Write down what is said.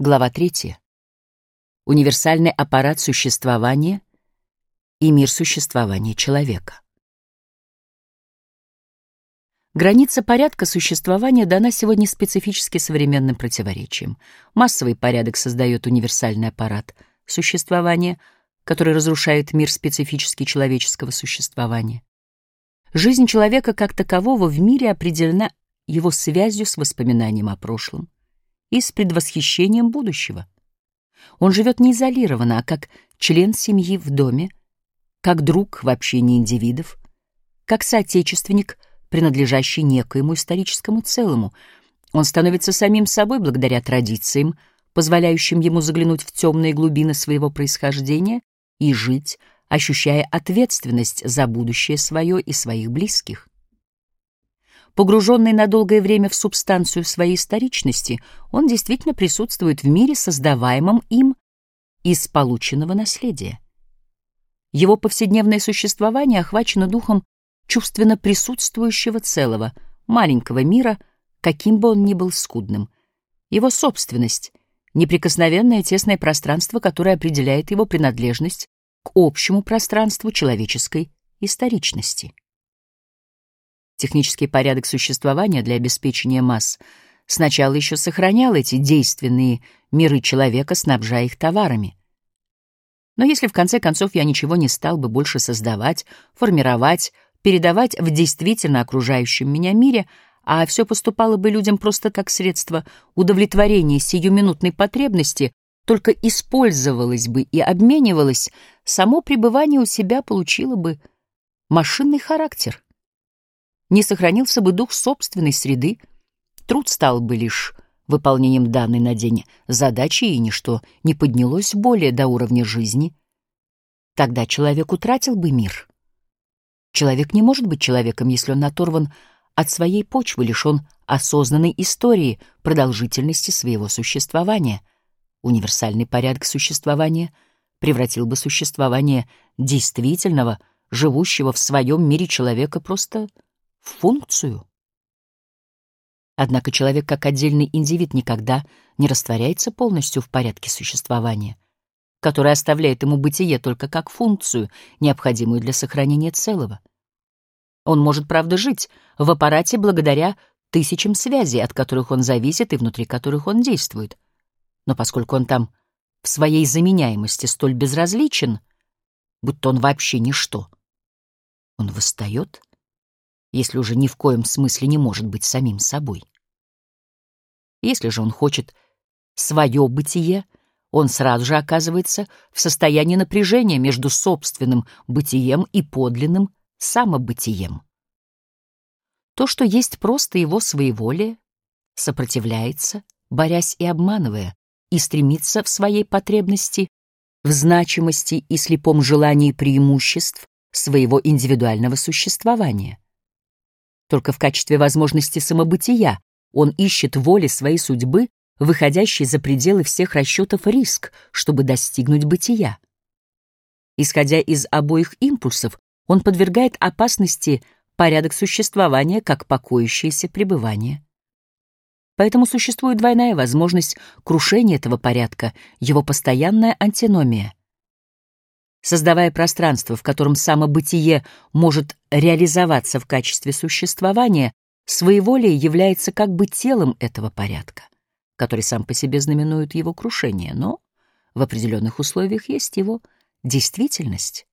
Глава 3. Универсальный аппарат существования и мир существования человека. Граница порядка существования дана сегодня специфически современным противоречием. Массовый порядок создает универсальный аппарат существования, который разрушает мир специфически человеческого существования. Жизнь человека как такового в мире определена его связью с воспоминанием о прошлом и с предвосхищением будущего. Он живет не изолированно, а как член семьи в доме, как друг в общении индивидов, как соотечественник, принадлежащий некоему историческому целому. Он становится самим собой благодаря традициям, позволяющим ему заглянуть в темные глубины своего происхождения и жить, ощущая ответственность за будущее свое и своих близких. Погруженный на долгое время в субстанцию своей историчности, он действительно присутствует в мире, создаваемом им из полученного наследия. Его повседневное существование охвачено духом чувственно присутствующего целого, маленького мира, каким бы он ни был скудным. Его собственность — неприкосновенное тесное пространство, которое определяет его принадлежность к общему пространству человеческой историчности. Технический порядок существования для обеспечения масс сначала еще сохранял эти действенные миры человека, снабжая их товарами. Но если в конце концов я ничего не стал бы больше создавать, формировать, передавать в действительно окружающем меня мире, а все поступало бы людям просто как средство удовлетворения сиюминутной потребности, только использовалось бы и обменивалось, само пребывание у себя получило бы машинный характер — не сохранился бы дух собственной среды, труд стал бы лишь выполнением данной на день задачи, и ничто не поднялось более до уровня жизни. Тогда человек утратил бы мир. Человек не может быть человеком, если он оторван от своей почвы, лишен осознанной истории продолжительности своего существования. Универсальный порядок существования превратил бы существование действительного, живущего в своем мире человека просто функцию. Однако человек как отдельный индивид никогда не растворяется полностью в порядке существования, который оставляет ему бытие только как функцию, необходимую для сохранения целого. Он может, правда, жить в аппарате благодаря тысячам связей, от которых он зависит и внутри которых он действует. Но поскольку он там в своей заменяемости столь безразличен, будто он вообще ничто, он восстает если уже ни в коем смысле не может быть самим собой. Если же он хочет свое бытие, он сразу же оказывается в состоянии напряжения между собственным бытием и подлинным самобытием. То, что есть просто его своеволие, сопротивляется, борясь и обманывая, и стремится в своей потребности, в значимости и слепом желании преимуществ своего индивидуального существования. Только в качестве возможности самобытия он ищет воли своей судьбы, выходящей за пределы всех расчетов риск, чтобы достигнуть бытия. Исходя из обоих импульсов, он подвергает опасности порядок существования как покоящееся пребывание. Поэтому существует двойная возможность крушения этого порядка, его постоянная антиномия — создавая пространство, в котором самобытие может реализоваться в качестве существования, своеволие является как бы телом этого порядка, который сам по себе знаменует его крушение, но в определенных условиях есть его действительность.